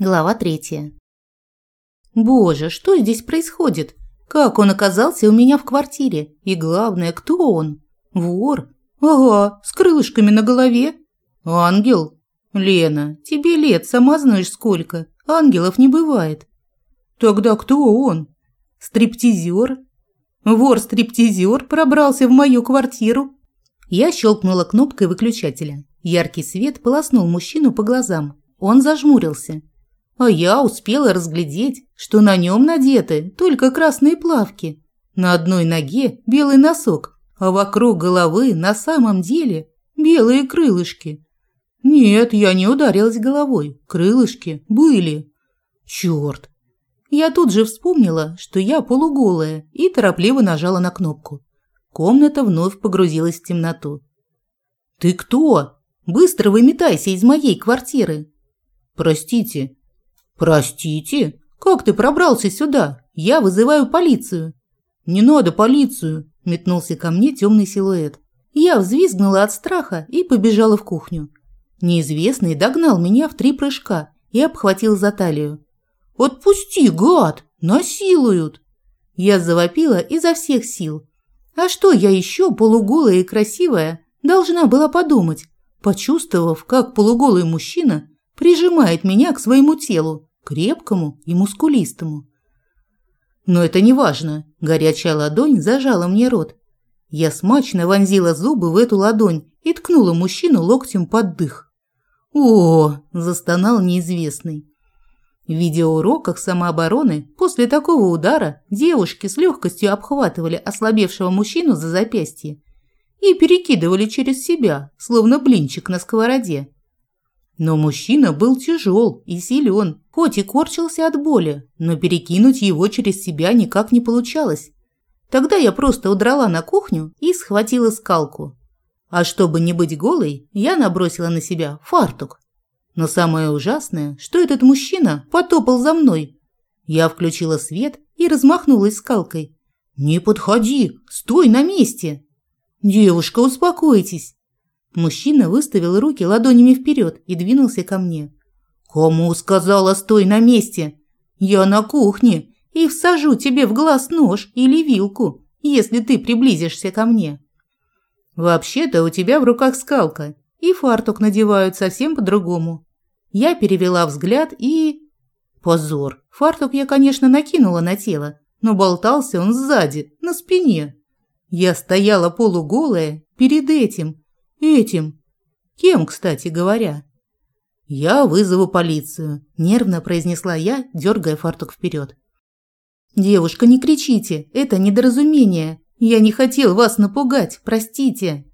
Глава третья. Боже, что здесь происходит? Как он оказался у меня в квартире? И главное, кто он? Вор? Ага, с крылышками на голове. Ангел? Лена, тебе лет, сама знаешь сколько. Ангелов не бывает. Тогда кто он? Стриптизер? Вор-стриптизер пробрался в мою квартиру. Я щелкнула кнопкой выключателя. Яркий свет полоснул мужчину по глазам. Он зажмурился. А я успела разглядеть, что на нем надеты только красные плавки. На одной ноге белый носок, а вокруг головы на самом деле белые крылышки. Нет, я не ударилась головой. Крылышки были. Черт! Я тут же вспомнила, что я полуголая, и торопливо нажала на кнопку. Комната вновь погрузилась в темноту. «Ты кто? Быстро выметайся из моей квартиры!» «Простите, «Простите? Как ты пробрался сюда? Я вызываю полицию». «Не надо полицию», – метнулся ко мне темный силуэт. Я взвизгнула от страха и побежала в кухню. Неизвестный догнал меня в три прыжка и обхватил за талию. «Отпусти, гад! Насилуют!» Я завопила изо всех сил. А что я еще, полуголая и красивая, должна была подумать, почувствовав, как полуголый мужчина прижимает меня к своему телу крепкому и мускулистому. Но это не важно. Горячая ладонь зажала мне рот. Я смачно вонзила зубы в эту ладонь и ткнула мужчину локтем под дых. «О!» – застонал неизвестный. В видеоуроках самообороны после такого удара девушки с легкостью обхватывали ослабевшего мужчину за запястье и перекидывали через себя, словно блинчик на сковороде. Но мужчина был тяжел и силен, хоть и корчился от боли, но перекинуть его через себя никак не получалось. Тогда я просто удрала на кухню и схватила скалку. А чтобы не быть голой, я набросила на себя фартук. Но самое ужасное, что этот мужчина потопал за мной. Я включила свет и размахнулась скалкой. «Не подходи! Стой на месте!» «Девушка, успокойтесь!» Мужчина выставил руки ладонями вперед и двинулся ко мне. «Кому сказала, стой на месте? Я на кухне и всажу тебе в глаз нож или вилку, если ты приблизишься ко мне». «Вообще-то у тебя в руках скалка, и фартук надевают совсем по-другому». Я перевела взгляд и... Позор. Фартук я, конечно, накинула на тело, но болтался он сзади, на спине. Я стояла полуголая перед этим, Этим. Кем, кстати говоря? Я вызову полицию, нервно произнесла я, дергая фартук вперед. Девушка, не кричите, это недоразумение. Я не хотел вас напугать, простите.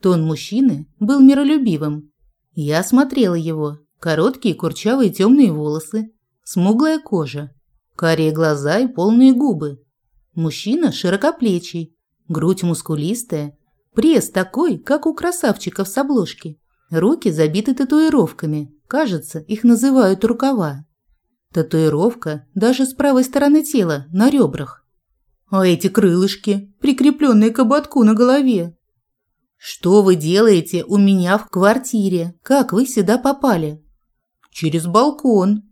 Тон мужчины был миролюбивым. Я смотрела его. Короткие курчавые темные волосы, смуглая кожа, карие глаза и полные губы. Мужчина широкоплечий, грудь мускулистая, Пресс такой, как у красавчиков с обложки. Руки забиты татуировками. Кажется, их называют рукава. Татуировка даже с правой стороны тела, на ребрах. А эти крылышки, прикрепленные к ободку на голове. Что вы делаете у меня в квартире? Как вы сюда попали? Через балкон.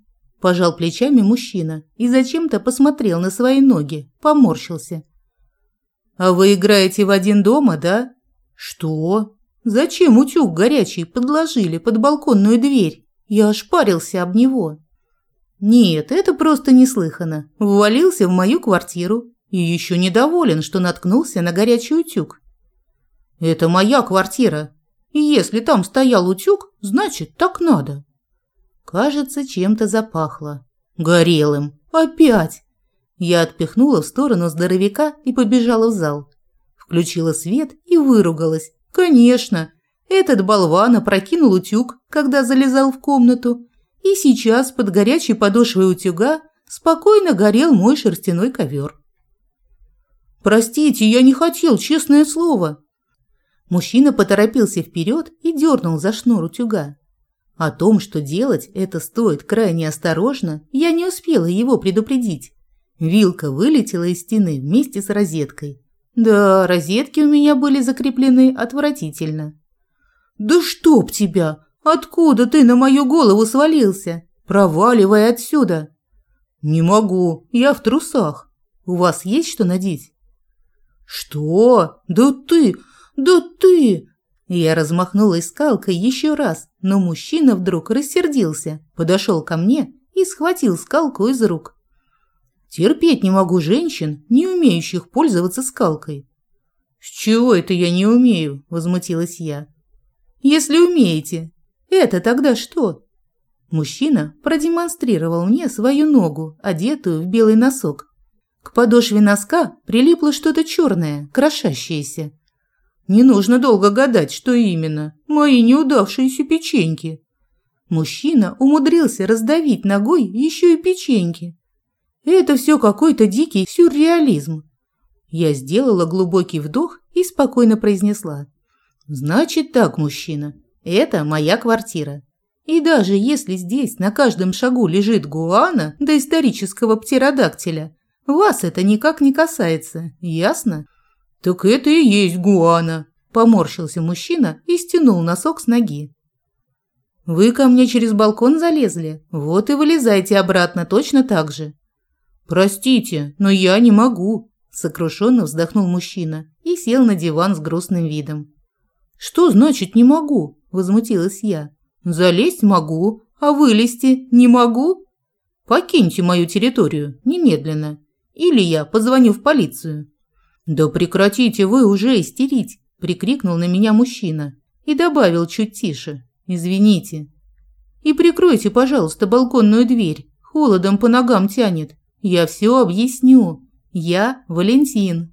Пожал плечами мужчина и зачем-то посмотрел на свои ноги, поморщился. А вы играете в один дома, да? Что? Зачем утюг горячий подложили под балконную дверь? Я ошпарился об него. Нет, это просто неслыханно. Ввалился в мою квартиру и еще недоволен, что наткнулся на горячий утюг. Это моя квартира. И если там стоял утюг, значит, так надо. Кажется, чем-то запахло. Горелым. Опять. Я отпихнула в сторону здоровяка и побежала в зал. Включила свет и выругалась. Конечно, этот болван опрокинул утюг, когда залезал в комнату, и сейчас под горячей подошвой утюга спокойно горел мой шерстяной ковер. «Простите, я не хотел, честное слово». Мужчина поторопился вперед и дернул за шнур утюга. О том, что делать это стоит крайне осторожно, я не успела его предупредить. Вилка вылетела из стены вместе с розеткой. Да, розетки у меня были закреплены отвратительно. «Да чтоб тебя! Откуда ты на мою голову свалился?» Проваливай отсюда!» «Не могу, я в трусах. У вас есть что надеть?» «Что? Да ты! Да ты!» Я размахнулась скалкой еще раз, но мужчина вдруг рассердился, подошел ко мне и схватил скалку из рук. Терпеть не могу женщин, не умеющих пользоваться скалкой. «С чего это я не умею?» – возмутилась я. «Если умеете, это тогда что?» Мужчина продемонстрировал мне свою ногу, одетую в белый носок. К подошве носка прилипло что-то черное, крошащееся. Не нужно долго гадать, что именно. Мои неудавшиеся печеньки. Мужчина умудрился раздавить ногой еще и печеньки. Это все какой-то дикий сюрреализм. Я сделала глубокий вдох и спокойно произнесла. «Значит так, мужчина, это моя квартира. И даже если здесь на каждом шагу лежит гуана до исторического птеродактиля, вас это никак не касается, ясно?» «Так это и есть гуана», – поморщился мужчина и стянул носок с ноги. «Вы ко мне через балкон залезли, вот и вылезайте обратно точно так же. «Простите, но я не могу», – сокрушенно вздохнул мужчина и сел на диван с грустным видом. «Что значит «не могу»?» – возмутилась я. «Залезть могу, а вылезти не могу? Покиньте мою территорию немедленно, или я позвоню в полицию». «Да прекратите вы уже истерить!» – прикрикнул на меня мужчина и добавил чуть тише. «Извините». «И прикройте, пожалуйста, балконную дверь. Холодом по ногам тянет. Я все объясню. Я Валентин.